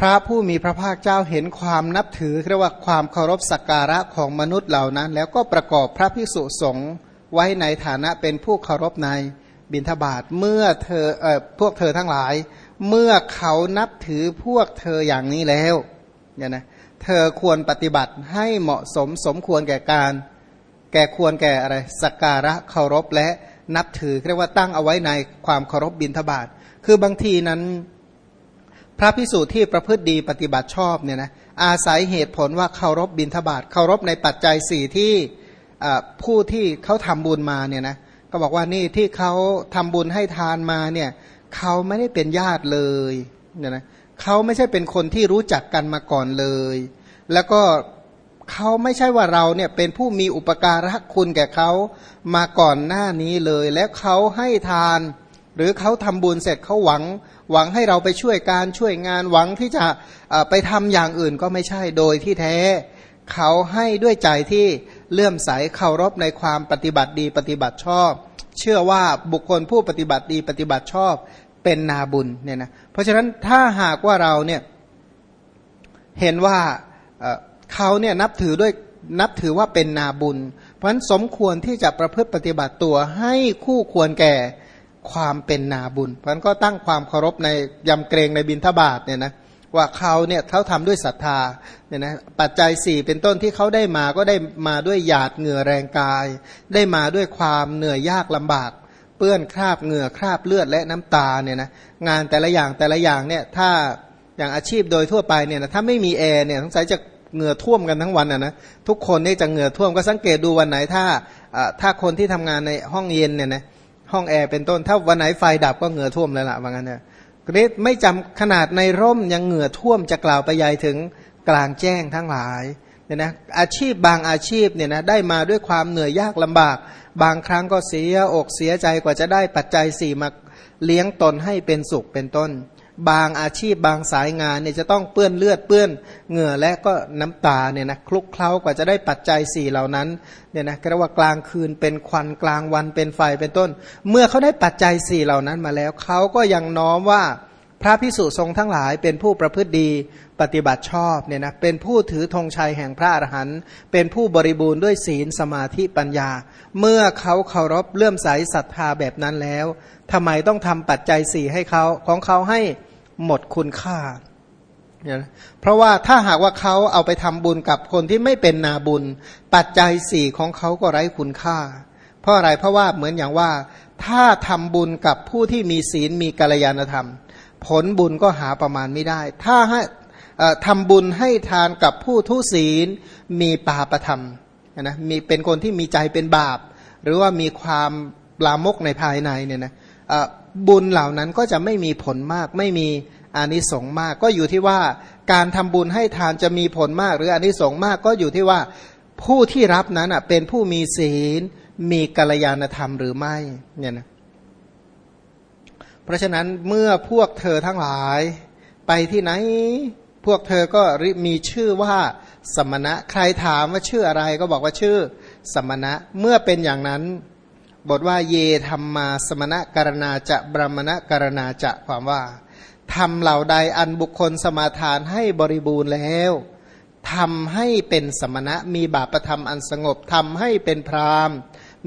พระผู้มีพระภาคเจ้าเห็นความนับถือเรียกว่าความเคารพสักการะของมนุษย์เหล่านั้น แล้วก็ประกอบพระภิกษุสงฆ์ไว้ในฐานะเป็นผู้เคารพในบิณฑบาตเมื่อเธอเอ่อพวกเธอทั้งหลาย เมื่อเขานับถือพวกเธออย่างนี้แล้วเนี่ยนะเธอควรปฏิบัติให้เหมาะสมสมควรแก่การ แก่ควรแก่อะไรสักการะเคารพและนับถือเรียกว่าตั้งเอาไว้ในความเคารพบิณฑบาตคือบางทีนั้น พระพิสูจน์ที่ประพฤติดีปฏิบัติชอบเนี่ยนะอาศัยเหตุผลว่าเคารพบิณฑบาตเคารพในปัจจัยสี่ที่ผู้ที่เขาทำบุญมาเนี่ยนะก็บอกว่านี่ที่เขาทำบุญให้ทานมาเนี่ยเขาไม่ได้เป็นญาติเลยเนี่ยนะเขาไม่ใช่เป็นคนที่รู้จักกันมาก่อนเลย แล้วก็เขาไม่ใช่ว่าเราเนี่ยเป็นผู้มีอุปการะคุณแก่เขามาก่อนหน้านี้เลย แล้วเขาให้ทาน หรือเขาทำบุญเสร็จเขาหวัง หวังให้เราไปช่วยการช่วยงานหวังที่จะไปทำอย่างอื่นก็ไม่ใช่โดยที่แท้ เขาให้ด้วยใจที่เลื่อมใสเคารพในความปฏิบัติดีปฏิบัติชอบ เชื่อว่าบุคคลผู้ปฏิบัติดีปฏิบัติชอบเป็นนาบุญเนี่ยนะเพราะฉะนั้นถ้าหากว่าเราเนี่ยเห็นว่าเขาเนี่ยนับถือด้วยนับถือว่าเป็นนาบุญ เพราะฉะนั้นสมควรที่จะประพฤติปฏิบัติตัวให้คู่ควรแก่ ความเป็นนาบุญ เพราะนั้นก็ตั้งความเคารพในยำเกรงในบินทบาทเนี่ยนะว่าเขาเนี่ยเขาทำด้วยศรัทธาเนี่ยนะปัจจัยสี่เป็นต้นที่เขาได้มาก็ได้มาด้วยหยาดเหงื่อแรงกาย ได้มาด้วยความเหนื่อยยากลำบาก เปื้อนคราบเหงื่อคราบเลือดและน้ำตาเนี่ยนะงานแต่ละอย่างแต่ละอย่างเนี่ยถ้าอย่างอาชีพโดยทั่วไปเนี่ยนะถ้าไม่มีแอร์เนี่ยสงสัยจะเหงื่อท่วมกันทั้งวันอะนะทุกคนนี่จะเหงื่อท่วมก็สังเกตดูวันไหนถ้าถ้าคนที่ทำงานในห้องเย็นเนี่ยนะ ห้องแอร์เป็นต้น ถ้าวันไหนไฟดับก็เหงื่อท่วมเลยล่ะว่างั้นเนี่ยนี่ไม่จำขนาดในร่มยังเหงื่อท่วมจะกล่าวไปยายถึงกลางแจ้งทั้งหลายเนี่ยนะอาชีพบางอาชีพเนี่ยนะได้มาด้วยความเหนื่อยยากลำบาก บางครั้งก็เสียอกเสียใจกว่าจะได้ปัจจัยสี่มาเลี้ยงตนให้เป็นสุขเป็นต้น บางอาชีพบางสายงานเนี่ยจะต้องเปื้อนเลือดเปื้อนเหงื่อและก็น้ำตาเนี่ยนะคลุกเคล้ากว่าจะได้ปัจจัยสี่เหล่านั้นเนี่ยนะก็เรียกว่ากลางคืนเป็นควันกลางวันเป็นไฟเป็นต้น เมื่อเขาได้ปัจจัยสี่เหล่านั้นมาแล้วเขาก็ยังน้อมว่าพระพิสุทรงทั้งหลายเป็นผู้ประพฤติดีปฏิบัติชอบเนี่ยนะเป็นผู้ถือธงชัยแห่งพระอรหันต์เป็นผู้บริบูรณ์ด้วยศีลสมาธิปัญญา เมื่อเขาเคารพเลื่อมใสศรัทธาแบบนั้นแล้วทำไมต้องทำปัจจัยสี่ให้เขาของเขาให้ หมดคุณค่า เพราะว่าถ้าหากว่าเขาเอาไปทำบุญกับคนที่ไม่เป็นนาบุญ ปัจจัยสี่ของเขาก็ไร้คุณค่า เพราะอะไรเพราะว่าเหมือนอย่างว่า ถ้าทำบุญกับผู้ที่มีศีลมีกัลยาณธรรม ผลบุญก็หาประมาณไม่ได้ ถ้าให้ทำบุญให้ทานกับผู้ทุศีลมีปาประธรรมนะมีเป็นคนที่มีใจเป็นบาป หรือว่ามีความลามกในภายในเนี่ยนะ บุญเหล่านั้นก็จะไม่มีผลมาก ไม่มีอานิสงส์มาก ก็อยู่ที่ว่าการทำบุญให้ทานจะมีผลมาก หรืออานิสงส์มากก็อยู่ที่ว่าผู้ที่รับนั้นเป็นผู้มีศีล มีกัลยาณธรรมหรือไม่เนี่ยนะเพราะฉะนั้นเมื่อพวกเธอทั้งหลาย ไปที่ไหน พวกเธอก็มีชื่อว่าสมณะใครถามว่าชื่ออะไรก็บอกว่าชื่อสมณะเมื่อเป็นอย่างนั้น บทว่าเยธรรมมาสมณะการณาจะบรมณะการณาจะความว่าทำเหล่าใดอันบุคคลสมาทานให้บริบูรณ์แล้วทำให้เป็นสมณะมีบาประธรรมอันสงบทำให้เป็นพราม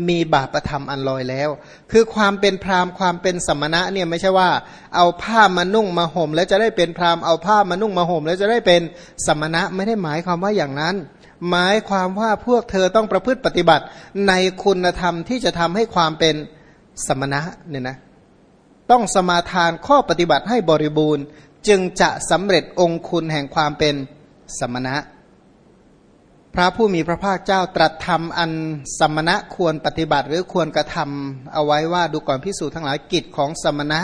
มีบาปประธรรมอันลอยแล้ว คือความเป็นพรามความเป็นสมณะเนี่ยไม่ใช่ว่า เอาผ้ามานุ่งมาห่ม แล้วจะได้เป็นพรามเอาผ้ามานุ่งมาห่ม แล้วจะได้เป็นสมณะไม่ได้หมายความว่าอย่างนั้น หมายความว่าพวกเธอต้องประพฤติปฏิบัติในคุณธรรมที่จะทำให้ความเป็นสมณะเนี่ยนะต้องสมาทานข้อปฏิบัติให้บริบูรณ์ จึงจะสำเร็จองคุณแห่งความเป็นสมณะ พระผู้มีพระภาคเจ้าตรัสธรรมอันสมณะควรปฏิบัติหรือควรกระทำเอาไว้ว่าดูก่อนพิสูจน์ทั้งหลายกิจของสมณะ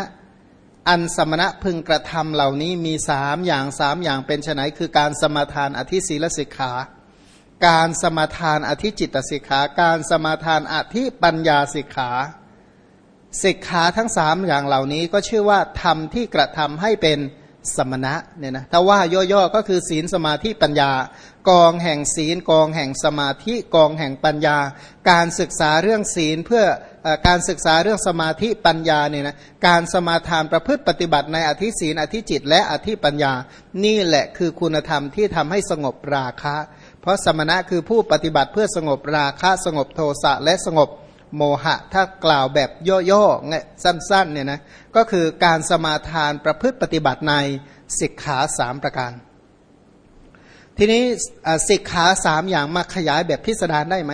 อันสมณะพึงกระทำเหล่านี้มีสามอย่างสามอย่างเป็นไนคือการสมาทานอธิศีลสิกขา การสมาทานอธิจิตสิกขา การสมาทานอธิปัญญาสิกขาสิกขาทั้งสามอย่างเหล่านี้ก็ชื่อว่าทำที่กระทำให้เป็นสมณะเนี่ยนะถ้าว่าย่อๆก็คือศีลสมาธิปัญญา กองแห่งศีล กองแห่งสมาธิกองแห่งปัญญา การศึกษาเรื่องศีลเพื่อเอ่อการศึกษาเรื่องสมาธิปัญญาเนี่ยนะการสมาทานประพฤติปฏิบัติในอธิศีนอธิจิต และอธิปัญญา นี่แหละคือคุณธรรมที่ทำให้สงบราคะ เพราะสมณะคือผู้ปฏิบัติเพื่อสงบราคะสงบโทสะและสงบโมหะ ถ้ากล่าวแบบย่อๆไงสั้นๆเนี่ยนะก็คือการสมาทานประพฤติปฏิบัติในสิกขาสามประการ ทีนี้สิกขาสามอย่างมาขยายแบบพิสดารได้ไหม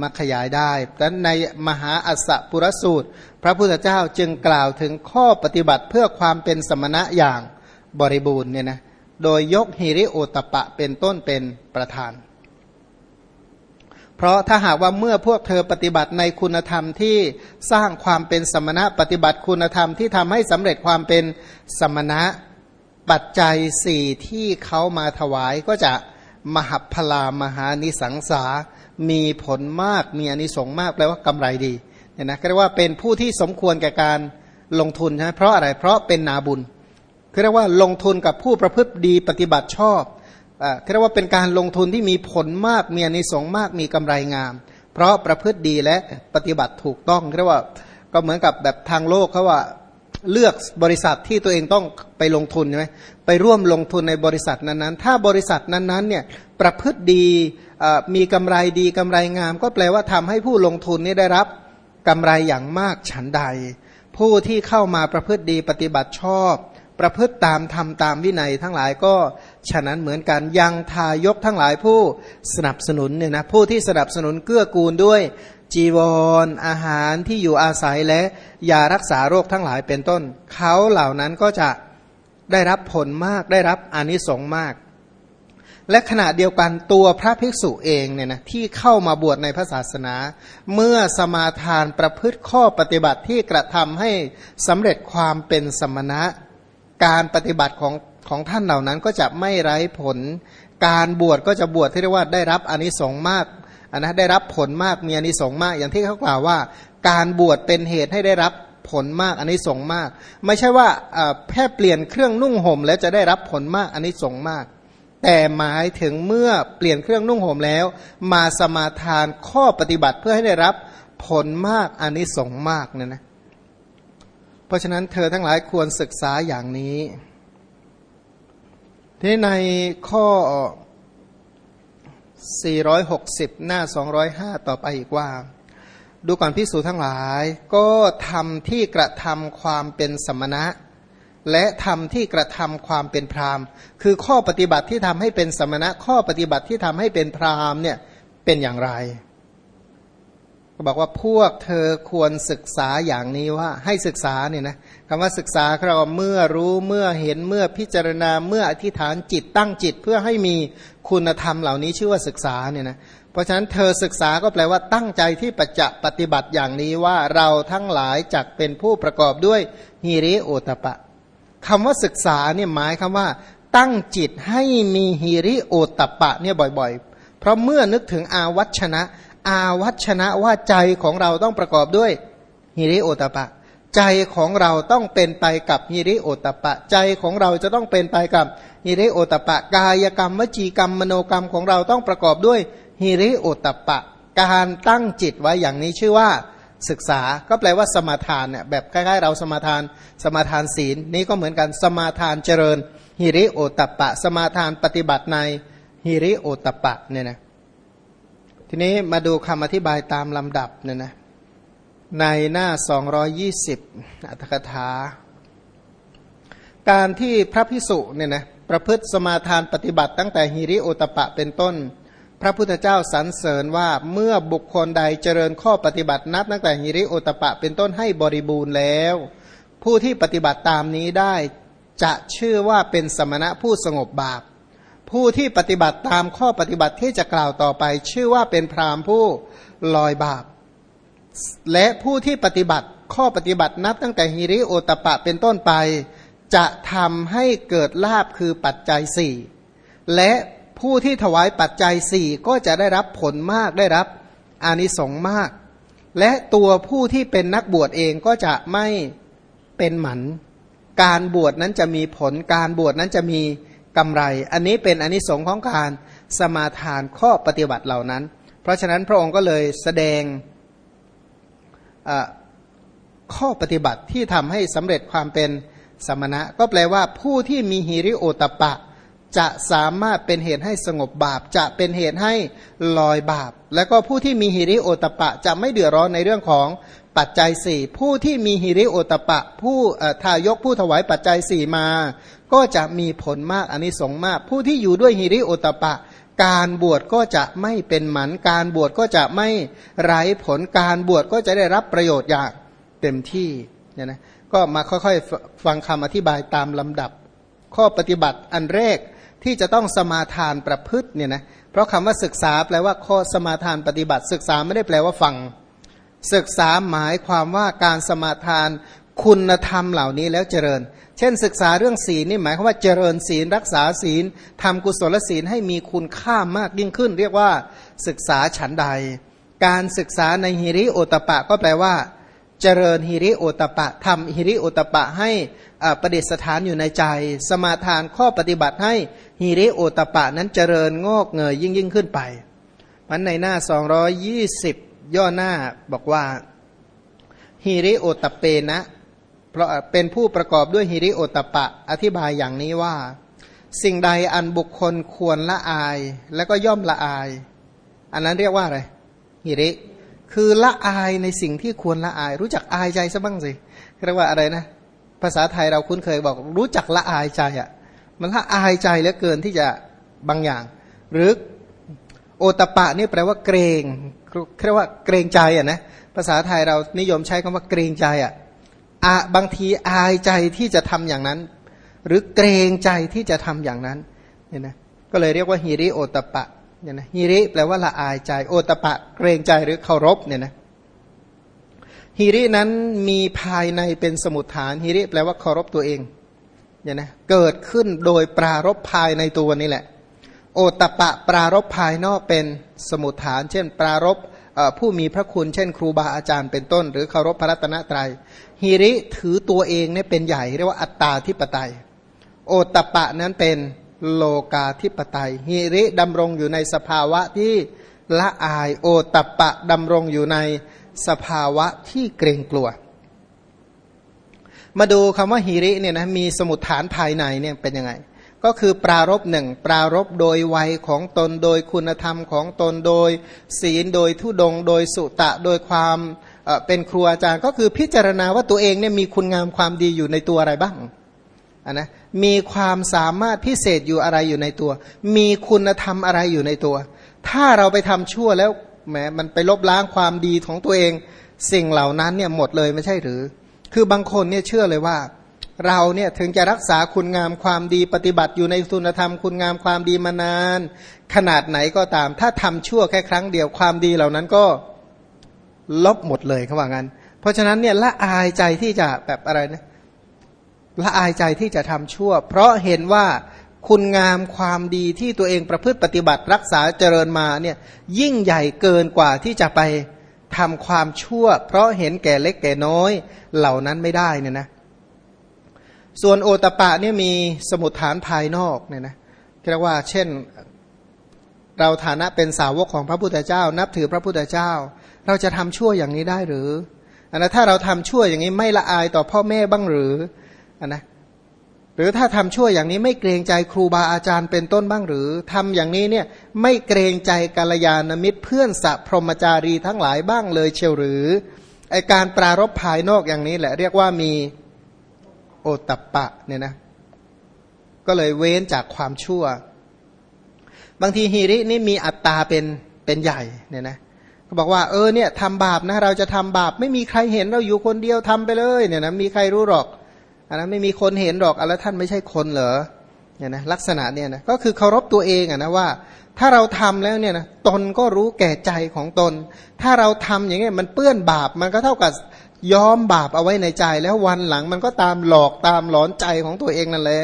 มาขยายได้ดังในมหาอัสสปุรสูตร พระพุทธเจ้าจึงกล่าวถึงข้อปฏิบัติเพื่อความเป็นสมณะอย่างบริบูรณ์เนี่ยนะ โดยยกฮิริโอตปะเป็นต้นเป็นประธาน เพราะถ้าหากว่าเมื่อพวกเธอปฏิบัติในคุณธรรมที่สร้างความเป็นสมณะปฏิบัติคุณธรรมที่ทำให้สำเร็จความเป็นสมณะปัจจัยสี่ที่เขามาถวายก็จะมหัพลามหานิสังสา มีผลมากมีอนิสงส์มากแปลว่ากำไรดีเนี่ยนะก็เรียกว่าเป็นผู้ที่สมควรแก่การลงทุนใช่ไหมเพราะอะไรเพราะเป็นนาบุญ เรียกว่าลงทุนกับผู้ประพฤติดีปฏิบัติชอบอ่าเรียกว่าเป็นการลงทุนที่มีผลมากมีอนิสงส์มากมีกำไรงาม เพราะประพฤติดีและปฏิบัติถูกต้องเรียกว่าก็เหมือนกับแบบทางโลกเขาว่าเลือกบริษัทที่ตัวเองต้องไปลงทุนใช่ไหมไปร่วมลงทุนในบริษัทนั้นๆ ถ้าบริษัทนั้นๆเนี่ยประพฤติดีมีกำไรดีกำไรงาม ก็แปลว่าทำให้ผู้ลงทุนนี่ได้รับกำไรอย่างมากฉันใด ผู้ที่เข้ามาประพฤติดีปฏิบัติชอบ ประพฤติตามทำตามวินัยทั้งหลายก็ฉะนั้นเหมือนกันยังทายกทั้งหลายผู้สนับสนุนเนี่ยนะผู้ที่สนับสนุนเกื้อกูลด้วยจีวรออาหารที่อยู่อาศัยและยารักษาโรคทั้งหลายเป็นต้น เขาเหล่านั้นก็จะได้รับผลมากได้รับอานิสงส์มาก และขณะเดียวกันตัวพระภิกษุเองเนี่ยนะที่เข้ามาบวชในพระศาสนา เมื่อสมาทานประพฤติข้อปฏิบัติที่กระทำให้สำเร็จความเป็นสมณะ การปฏิบัติของของท่านเหล่านั้นก็จะไม่ไร้ผล การบวชก็จะบวชที่เรียกว่าได้รับอานิสงส์มากอันนะได้รับผลมากมีอานิสงส์มาก อย่างที่เขากล่าวว่า การบวชเป็นเหตุให้ได้รับผลมากอานิสงส์มาก ไม่ใช่ว่าแค่เปลี่ยนเครื่องนุ่งห่มแล้วจะได้รับผลมากอานิสงส์มาก แต่หมายถึงเมื่อเปลี่ยนเครื่องนุ่งห่มแล้ว มาสมาทานข้อปฏิบัติเพื่อให้ได้รับผลมากอานิสงส์มากเนี่ยนะ เพราะฉะนั้นเธอทั้งหลายควรศึกษาอย่างนี้ ที่ในข้อ 460 หน้า 205 ต่อไปอีกว่า ดูก่อนพิสูจทั้งหลาย ก็ทำที่กระทำความเป็นสมณะ และทำที่กระทำความเป็นพรามคือข้อปฏิบัติที่ทำให้เป็นสมณะ ข้อปฏิบัติที่ทำให้เป็นพรามเนี่ยเป็นอย่างไร ก็บอกว่าพวกเธอควรศึกษาอย่างนี้ว่าให้ศึกษาเนี่ยนะคำว่าศึกษาเราเมื่อรู้เมื่อเห็นเมื่อพิจารณาเมื่ออธิษฐานจิตตั้งจิต เพื่อให้มีคุณธรรมเหล่านี้ชื่อว่าศึกษาเนี่ยนะเพราะฉะนั้นเธอศึกษาก็แปลว่าตั้งใจที่ปจะปฏิบัติอย่างนี้ว่าเราทั้งหลายจักเป็นผู้ประกอบด้วยฮิริโอตปะคำว่าศึกษาเนี่ยหมายคำว่า ตั้งจิตให้มีฮิริโอตปะเนี่ยบ่อยๆ เพราะเมื่อนึกถึงอาวัชนะ อาวัชนะว่าใจของเราต้องประกอบด้วยฮิริโอตปะ ใจของเราต้องเป็นไปกับฮิริโอตปะ ใจของเราจะต้องเป็นไปกับฮิริโอตปะ กายกรรมวจีกรรมมโนกรรมของเราต้องประกอบด้วยฮิริโอตปะ การตั้งจิตไว้อย่างนี้ชื่อว่าศึกษาก็แปลว่าสมาทานเนี่ยแบบคล้ายๆ เราสมาทานสมาทานศีล นี่ก็เหมือนกันสมาทานเจริญฮิริโอตปะ สมาทานปฏิบัติในฮิริโอตปะเนี่ยนะ ทีนี้มาดูคำอธิบายตามลำดับเนี่ยนะในหน้า 220 อัตถกถา การที่พระพิสุเนี่ยนะประพฤติสมาทานปฏิบัติตั้งแต่ฮิริโอตปะเป็นต้น พระพุทธเจ้าสรรเสริญว่าเมื่อบุคคลใดเจริญข้อปฏิบัตินับตั้งแต่ฮิริโอตปะเป็นต้นให้บริบูรณ์แล้ว ผู้ที่ปฏิบัติตามนี้ได้จะชื่อว่าเป็นสมณะผู้สงบบาป ผู้ที่ปฏิบัติตามข้อปฏิบัติที่จะกล่าวต่อไป ชื่อว่าเป็นพรามผู้ลอยบาป และผู้ที่ปฏิบัติข้อปฏิบัตินับตั้งแต่ฮิริโอตปะเป็นต้นไป จะทำให้เกิดลาบคือปัจจัยสี่และผู้ที่ถวายปัจจัยสี่ก็จะได้รับผลมากได้รับอานิสงส์มาก และตัวผู้ที่เป็นนักบวชเองก็จะไม่เป็นหมัน การบวชนั้นจะมีผลการบวชนั้นจะมี กำไร อันนี้เป็นอานิสงส์ของการสมาทานข้อปฏิบัติเหล่านั้น เพราะฉะนั้นพระองค์ก็เลยแสดงข้อปฏิบัติที่ทำให้สำเร็จความเป็นสมณะ ก็แปลว่าผู้ที่มีฮิริโอตปะ จะสามารถเป็นเหตุให้สงบบาป จะเป็นเหตุให้ลอยบาป แล้วก็ผู้ที่มีฮิริโอตปะ จะไม่เดือดร้อนในเรื่องของ ปัจจัยสี่ผู้ที่มีฮิริโอตปะ ผู้ทายกผู้ถวายปัจจัยสี่มา ก็จะมีผลมากอันนี้สงมาก ผู้ที่อยู่ด้วยฮิริโอตปะ การบวชก็จะไม่เป็นหมันการบวชก็จะไม่ไร้ผลการบวชก็จะได้รับประโยชน์อย่างเต็มที่เนี่ยนะก็มาค่อยๆฟังคำอธิบายตามลำดับ ข้อปฏิบัติอันแรกที่จะต้องสมาทานประพฤติเนี่ยนะเพราะคำว่าศึกษาแปลว่าข้อสมาทานปฏิบัติศึกษาไม่ได้แปลว่าฟัง ศึกษาหมายความว่าการสมาทานคุณธรรมเหล่านี้แล้วเจริญ เช่น ศึกษาเรื่องศีลนี่หมายความว่าเจริญศีลรักษาศีลทำกุศลศีลให้มีคุณค่ามากยิ่งขึ้น เรียกว่าศึกษาฉันใด การศึกษาในฮิริโอตปะก็แปลว่า เจริญฮิริโอตปะทำฮิริโอตปะให้ประดิษฐานอยู่ในใจ สมาทานข้อปฏิบัติให้ฮิริโอตปะนั้นเจริญงอกเงยยิ่งยิ่งขึ้นไปมันในหน้า 220 ย่อหน้าบอกว่าฮิริโอตเปนะ เพราะเป็นผู้ประกอบด้วยฮิริโอตปะ อธิบายอย่างนี้ว่า สิ่งใดอันบุคคลควรละอาย แล้วก็ย่อมละอาย อันนั้นเรียกว่าอะไรฮิริ คือละอายในสิ่งที่ควรละอาย รู้จักอายใจซะบ้างสิเรียกว่าอะไรนะ ภาษาไทยเราคุ้นเคยบอก รู้จักละอายใจอะ่ะมันละอายใจเหลือเกินที่จะบางอย่าง หรือโอตปะนี่แปลว่าเกรง เรียกว่าเกรงใจอะนะภาษาไทยเรานิยมใช้คำว่าเกรงใจอะอะบางทีอายใจที่จะทำอย่างนั้น หรือเกรงใจที่จะทำอย่างนั้นเนี่ยนะก็เลยเรียกว่าฮิริโอตปะเนี่ยนะฮิริแปลว่าละอายใจโอตปะ เกรงใจหรือเคารพเนี่ยนะฮิรินั้นมีภายในเป็นสมุทฐานฮิริแปลว่าเคารพตัวเองเนี่ยนะเกิดขึ้นโดยปรารบภายในตัวนี่แหละ ตปะปรารบภายนอกเป็นสมุทฐาน เช่น ปรารบผู้มีพระคุณเช่น ครูบาอาจารย์เป็นต้น หรือเคารพพระรัตนตรยัยฮิริถือตัวเองเนี่ยเป็นใหญ่เรียกว่าอัตตาธิปไตย โอตปะนั้นเป็นโลกาธิปไตยฮิริดำรงอยู่ในสภาวะที่ละอายโอตปะดำรงอยู่ในสภาวะที่เกรงกลัว มาดูคำว่าฮิริเนี่ยนะมีสมุดฐานภายในเนี่ยเป็นยังไง ก็คือปรารบหนึ่งปรารบโดยวัยของตนโดยคุณธรรมของตนโดย ศีลโดยทุดง โดยสุตะโดยความเป็นครูอาจารย์ ก็คือพิจารณาว่าตัวเองเนี่ยมีคุณงามความดีอยู่ในตัวอะไรบ้างนนะมีความสามารถพิเศษอยู่อะไรอยู่ในตัว มีคุณธรรมอะไรอยู่ในตัว ถ้าเราไปทำชั่วแล้วแหมมันไปลบล้างความดีของตัวเอง สิ่งเหล่านั้นเนี่ยหมดเลยไม่ใช่หรือ คือบางคนเนี่ยเชื่อเลยว่า เราเนี่ยถึงจะรักษาคุณงามความดีปฏิบัติอยู่ในสุนธรรมคุณงามความดีมานาน ขนาดไหนก็ตาม ถ้าทำชั่วแค่ครั้งเดียวความดีเหล่านั้นก็ลบหมดเลยเขาว่างั้น เพราะฉะนั้นเนี่ยละอายใจที่จะแบบอะไรนะละอายใจที่จะทำชั่ว เพราะเห็นว่าคุณงามความดีที่ตัวเองประพฤติปฏิบัติรักษาเจริญมาเนี่ยยิ่งใหญ่เกินกว่าที่จะไปทำความชั่ว เพราะเห็นแก่เล็กแก่น้อยเหล่านั้นไม่ได้เนี่ยนะ ส่วนโอตปะเนี่ยมีสมุดฐานภายนอกเนี่ยนะเรียกว่าเช่นเราฐานะเป็นสาวกของพระพุทธเจ้า นับถือพระพุทธเจ้า เราจะทำชั่วอย่างนี้ได้หรืออันนะถ้าเราทำชั่วอย่างนี้ไม่ละอายต่อพ่อแม่บ้างหรืออันนะหรือถ้าทำชั่วอย่างนี้ไม่เกรงใจครูบาอาจารย์เป็นต้นบ้างหรือทำอย่างนี้เนี่ยไม่เกรงใจกาลยานมิตรเพื่อนสัพพรมจารีทั้งหลายบ้างเลยเชียวหรือไอการปรารบภายนอกอย่างนี้แหละเรียกว่ามี โอตัปปะเนี่ยนะก็เลยเว้นจากความชั่ว บางทีฮีรินี่มีอัตตาเป็นเป็นใหญ่เนี่ยนะเขาบอกว่าเออเนี่ยทำบาปนะเราจะทำบาป ไม่มีใครเห็นเราอยู่คนเดียวทำไปเลยเนี่ยนะมีใครรู้หรอกอันนั้นไม่มีคนเห็นหรอกอะไรท่านไม่ใช่คนเหรอเนี่ยนะลักษณะเนี่ยนะก็คือเคารพตัวเองอะนะว่า ถ้าเราทำแล้วเนี่ยนะตนก็รู้แก่ใจของตน ถ้าเราทำอย่างเงี้ยมันเปื้อนบาปมันก็เท่ากับ ย้อมบาปเอาไว้ในใจ แล้ววันหลังมันก็ตามหลอกตามหลอนใจของตัวเองนั่นแหละ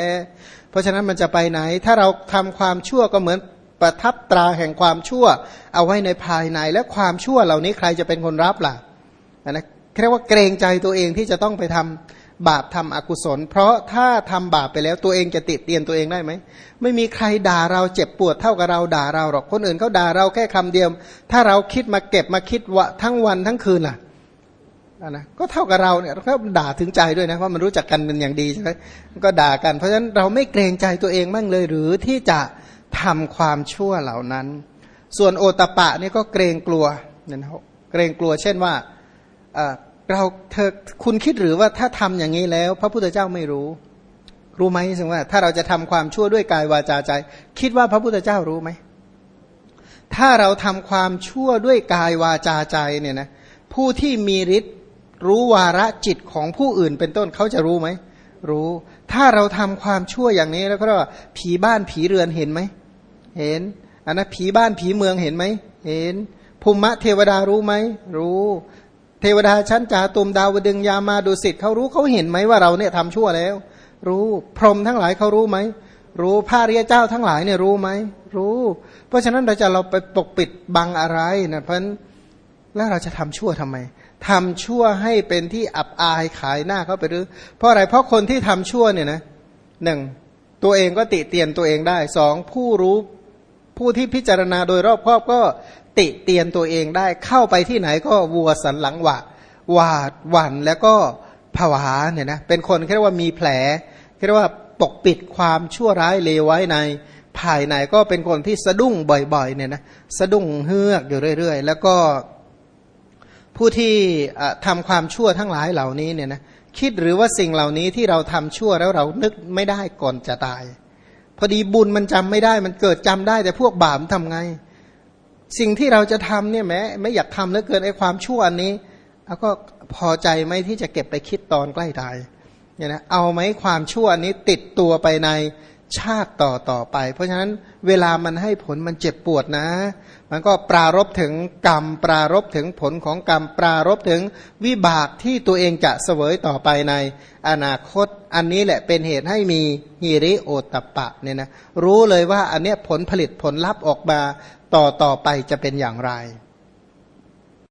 เพราะฉะนั้นมันจะไปไหน ถ้าเราทำความชั่วก็เหมือนประทับตราแห่งความชั่ว เอาไว้ในภายใน และความชั่วเหล่านี้ใครจะเป็นคนรับล่ะนะเรียกว่าเกรงใจตัวเองที่จะต้องไปทำบาปทำอกุศล เพราะถ้าทำบาปไปแล้วตัวเองจะติดเตียนตัวเองได้ไหม ไม่มีใครด่าเราเจ็บปวดเท่ากับเราด่าเราหรอกคนอื่นเขาด่าเราแค่คำเดียว ถ้าเราคิดมาเก็บมาคิดว่าทั้งวันทั้งคืนล่ะอะ นะก็เท่ากับเราเนี่ยก็ด่าถึงใจด้วยนะเพราะมันรู้จักกันเป็นอย่างดีใช่ไหมก็ด่ากัน เพราะฉะนั้นเราไม่เกรงใจตัวเองบ้างเลย หรือที่จะทำความชั่วเหล่านั้น ส่วนโอตปะนี่ก็เกรงกลัวเนี่ยนะเกรงกลัว เช่นว่าเราเธอคุณคิดหรือว่าถ้าทำอย่างนี้แล้ว พระพุทธเจ้าไม่รู้ รู้ไหมสึงว่า ถ้าเราจะทำความชั่วด้วยกายวาจาใจ คิดว่าพระพุทธเจ้ารู้ไหมถ้าเราทำความชั่วด้วยกายวาจาใจเนี่ยนะผู้ที่มีฤทธิ์ รู้วาระจิตของผู้อื่นเป็นต้นเขาจะรู้ไหม รู้ ถ้าเราทำความชั่วอย่างนี้แล้วก็ว่าผีบ้านผีเรือนเห็นไหม เห็นอันนั้นผีบ้านผีเมืองเห็นไหม เห็นภูมิเทวดารู้ไหม รู้ เทวดาชั้นจาตุมดาวดึงยามาดูสิทธ์เขารู้เขาเห็นไหมว่าเราเนี่ยทำชั่วแล้ว รู้พรหมทั้งหลายเขารู้ไหม รู้พระเรียเจ้าทั้งหลายเนี่ยรู้ไหม รู้ เพราะฉะนั้นเราจะเราไปปกปิดบังอะไรนะเพราะแล้วเราจะทำชั่วทำไม ทำชั่วให้เป็นที่อับอายขายหน้าเขาไปหรือเพราะอะไรเพราะคนที่ทำชั่วเนี่ยนะหนึ่งตัวเองก็ติเตียนตัวเองได้สองผู้รู้ผู้ที่พิจารณาโดยรอบครอบก็ติเตียนตัวเองได้เข้าไปที่ไหนก็วัวสันหลังหวะหวาดหวั่นแล้วก็ผวาเนี่ยนะเป็นคนเรียกว่ามีแผลเรียกว่าปกปิดความชั่วร้ายเลวไว้ในภายในก็เป็นคนที่สะดุ้งบ่อยๆเนี่ยนะสะดุ้งเฮือกอยู่เรื่อย ๆ แล้วก็ ผู้ที่ทำความชั่วทั้งหลายเหล่านี้เนี่ยนะคิดหรือว่าสิ่งเหล่านี้ที่เราทำชั่วแล้วเรานึกไม่ได้ก่อนจะตาย พอดีบุญมันจำไม่ได้มันเกิดจำได้ แต่พวกบาปทำไง สิ่งที่เราจะทำเนี่ยแม้ไม่อยากทำแล้วเกินไอ้ความชั่วอันนี้แล้วก็พอใจไหมที่จะเก็บไปคิดตอนใกล้ตายเนี่ยนะเอาไหมความชั่วอันนี้ติดตัวไปใน ชาติต่อต่อไป เพราะฉะนั้นเวลามันให้ผลมันเจ็บปวดนะ มันก็ปรารบถึงกรรม ปรารบถึงผลของกรรม ปรารบถึงวิบากที่ตัวเองจะเสวยต่อไปในอนาคต อันนี้แหละเป็นเหตุให้มีฮิริโอตปะเนี่ยนะรู้เลยว่าอันเนี้ยผลผลิตผลลัพธ์ออกมาต่อต่อไปจะเป็นอย่างไร